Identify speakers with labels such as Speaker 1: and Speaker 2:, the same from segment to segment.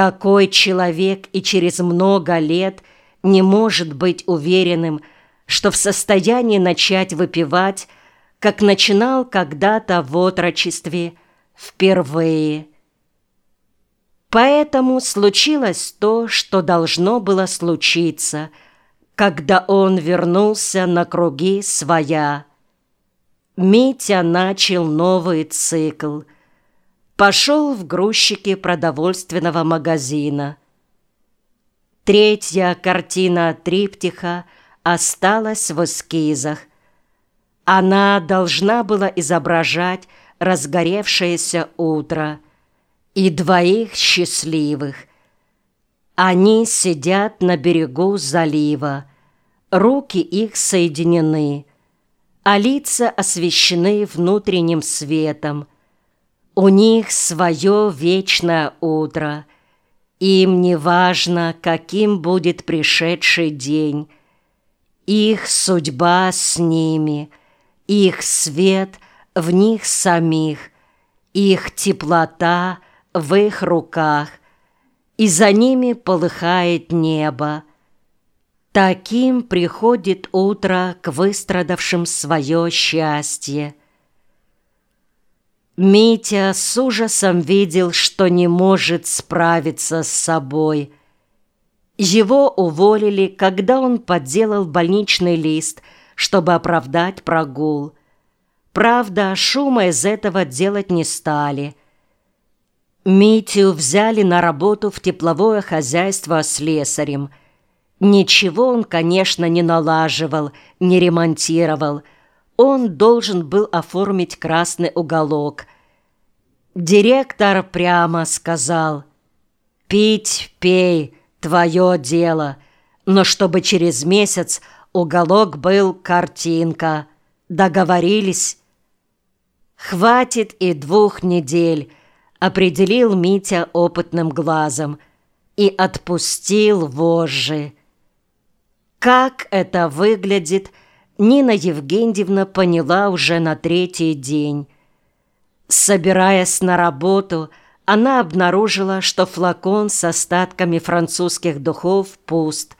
Speaker 1: Такой человек и через много лет не может быть уверенным, что в состоянии начать выпивать, как начинал когда-то в отрочестве, впервые. Поэтому случилось то, что должно было случиться, когда он вернулся на круги своя. Митя начал новый цикл. Пошел в грузчики продовольственного магазина. Третья картина триптиха осталась в эскизах. Она должна была изображать разгоревшееся утро и двоих счастливых. Они сидят на берегу залива, руки их соединены, а лица освещены внутренним светом. У них свое вечное утро. Им не важно, каким будет пришедший день. Их судьба с ними, их свет в них самих, их теплота в их руках, и за ними полыхает небо. Таким приходит утро к выстрадавшим свое счастье. Митя с ужасом видел, что не может справиться с собой. Его уволили, когда он подделал больничный лист, чтобы оправдать прогул. Правда, шума из этого делать не стали. Митю взяли на работу в тепловое хозяйство слесарем – Ничего он, конечно, не налаживал, не ремонтировал. Он должен был оформить красный уголок. Директор прямо сказал, «Пить пей, твое дело, но чтобы через месяц уголок был картинка. Договорились?» «Хватит и двух недель», — определил Митя опытным глазом и отпустил вожжи. Как это выглядит, Нина Евгеньевна поняла уже на третий день. Собираясь на работу, она обнаружила, что флакон с остатками французских духов пуст.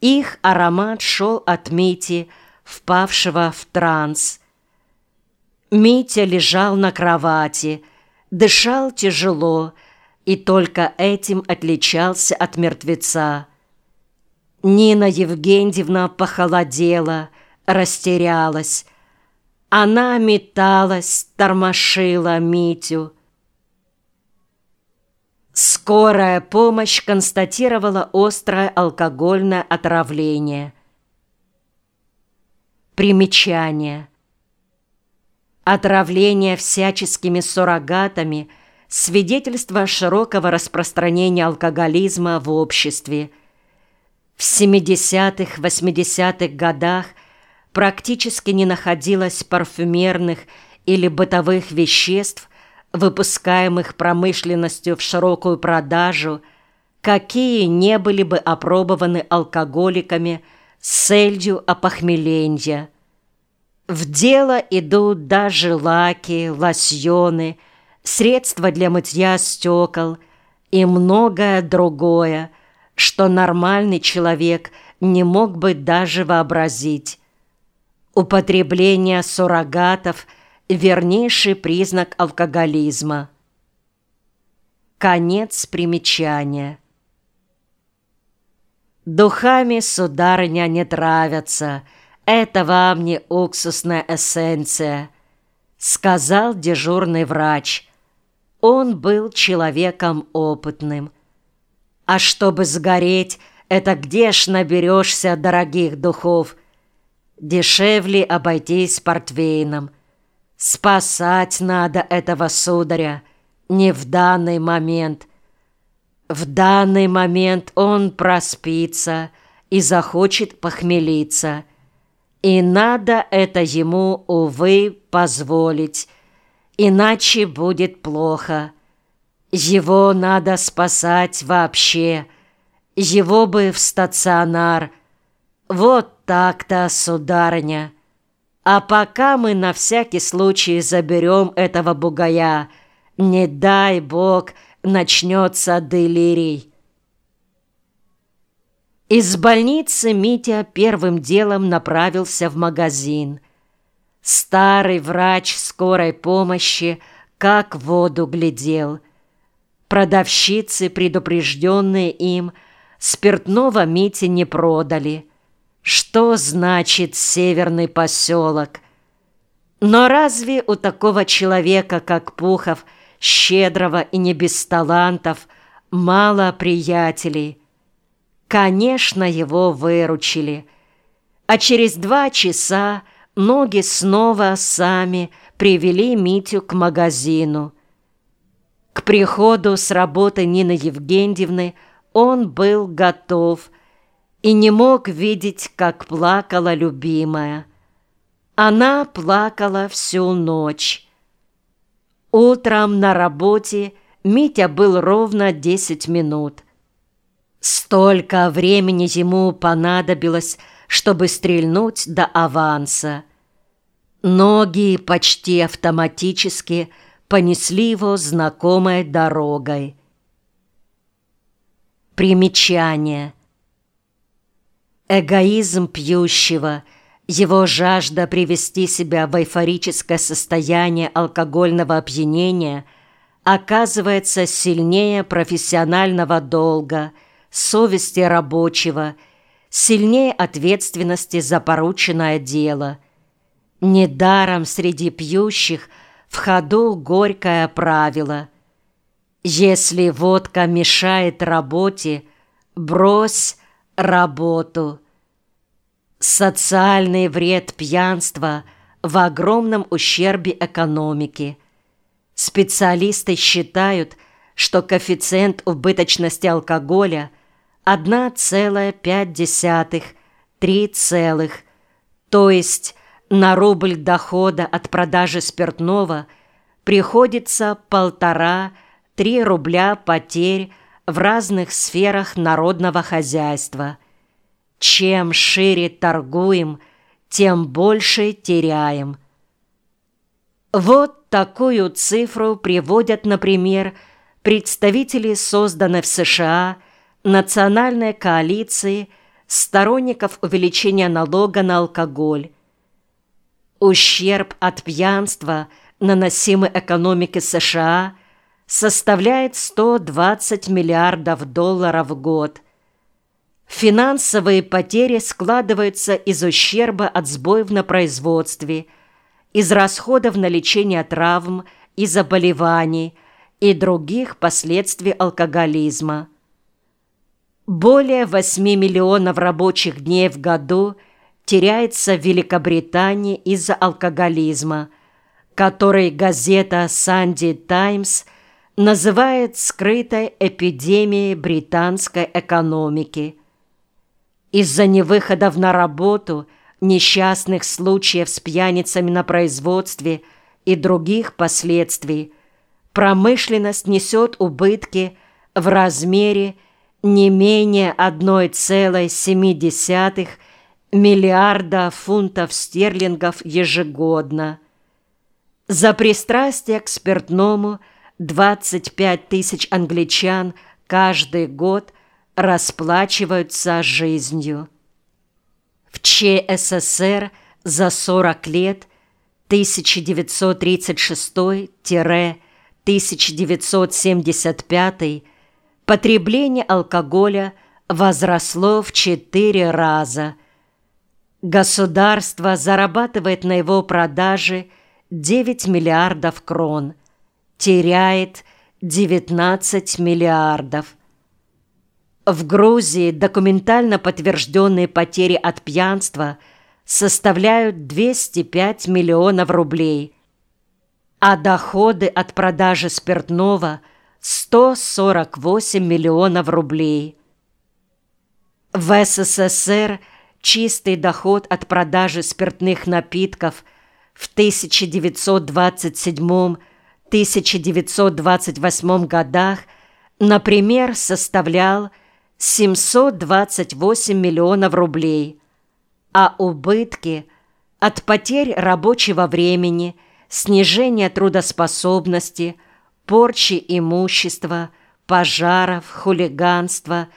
Speaker 1: Их аромат шел от Мити, впавшего в транс. Митя лежал на кровати, дышал тяжело и только этим отличался от мертвеца. Нина Евгеньевна похолодела, растерялась. Она металась, тормошила Митю. Скорая помощь констатировала острое алкогольное отравление. Примечание. Отравление всяческими суррогатами – свидетельство широкого распространения алкоголизма в обществе – в 70-х, 80-х годах практически не находилось парфюмерных или бытовых веществ, выпускаемых промышленностью в широкую продажу, какие не были бы опробованы алкоголиками с целью опохмеления. В дело идут даже лаки, лосьоны, средства для мытья стекол и многое другое – что нормальный человек не мог бы даже вообразить. Употребление суррогатов – вернейший признак алкоголизма. Конец примечания. Духами, сударыня, не травятся. Это вам не уксусная эссенция, сказал дежурный врач. Он был человеком опытным – а чтобы сгореть, это где ж наберешься дорогих духов? Дешевле обойтись портвейном. Спасать надо этого сударя, не в данный момент. В данный момент он проспится и захочет похмелиться. И надо это ему, увы, позволить, иначе будет плохо. Его надо спасать вообще. Его бы в стационар. Вот так-то, сударыня. А пока мы на всякий случай заберем этого бугая, не дай бог, начнется делирий. Из больницы Митя первым делом направился в магазин. Старый врач скорой помощи как в воду глядел. Продавщицы, предупрежденные им, спиртного Мите не продали. Что значит северный поселок? Но разве у такого человека, как Пухов, щедрого и не без талантов, мало приятелей? Конечно, его выручили. А через два часа ноги снова сами привели Митю к магазину. К приходу с работы Нины Евгеньевны он был готов и не мог видеть, как плакала любимая. Она плакала всю ночь. Утром на работе Митя был ровно десять минут – Столько времени ему понадобилось, чтобы стрельнуть до аванса. Ноги почти автоматически понесли его знакомой дорогой. Примечание. Эгоизм пьющего, его жажда привести себя в эйфорическое состояние алкогольного опьянения оказывается сильнее профессионального долга – совести рабочего, сильнее ответственности за порученное дело. Недаром среди пьющих в ходу горькое правило. Если водка мешает работе, брось работу. Социальный вред пьянства в огромном ущербе экономики. Специалисты считают, что коэффициент убыточности алкоголя – 1,5, 3 целых, то есть на рубль дохода от продажи спиртного приходится полтора-три рубля потерь в разных сферах народного хозяйства. Чем шире торгуем, тем больше теряем. Вот такую цифру приводят, например, представители созданной в США – национальной коалиции сторонников увеличения налога на алкоголь. Ущерб от пьянства, наносимый экономике США, составляет 120 миллиардов долларов в год. Финансовые потери складываются из ущерба от сбоев на производстве, из расходов на лечение травм и заболеваний и других последствий алкоголизма. Более 8 миллионов рабочих дней в году теряется в Великобритании из-за алкоголизма, который газета «Санди Таймс» называет скрытой эпидемией британской экономики. Из-за невыходов на работу, несчастных случаев с пьяницами на производстве и других последствий промышленность несет убытки в размере не менее 1,7 миллиарда фунтов стерлингов ежегодно. За пристрастие к спиртному 25 тысяч англичан каждый год расплачиваются жизнью. В ЧССР за 40 лет 1936-1975 потребление алкоголя возросло в четыре раза. Государство зарабатывает на его продаже 9 миллиардов крон, теряет 19 миллиардов. В Грузии документально подтвержденные потери от пьянства составляют 205 миллионов рублей, а доходы от продажи спиртного – 148 миллионов рублей. В СССР чистый доход от продажи спиртных напитков в 1927-1928 годах, например, составлял 728 миллионов рублей, а убытки от потерь рабочего времени, снижения трудоспособности – порчи имущества, пожаров, хулиганства,